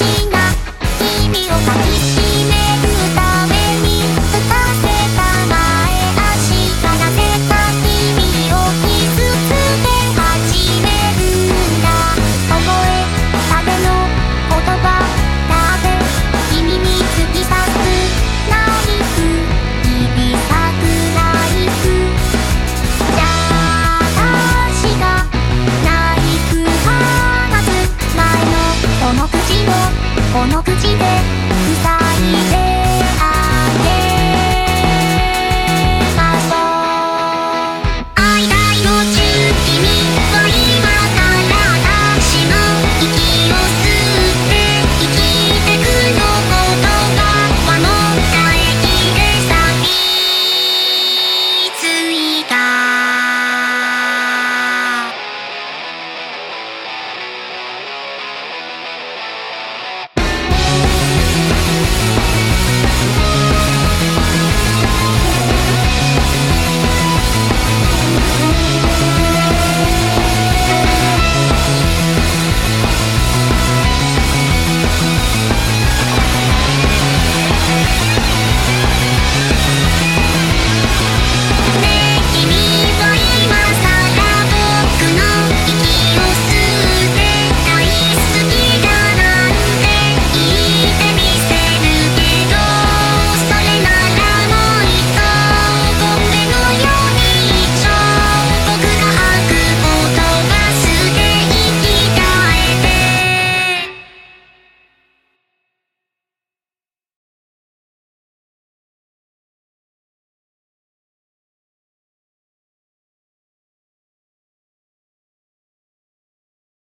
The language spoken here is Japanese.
しなこの口で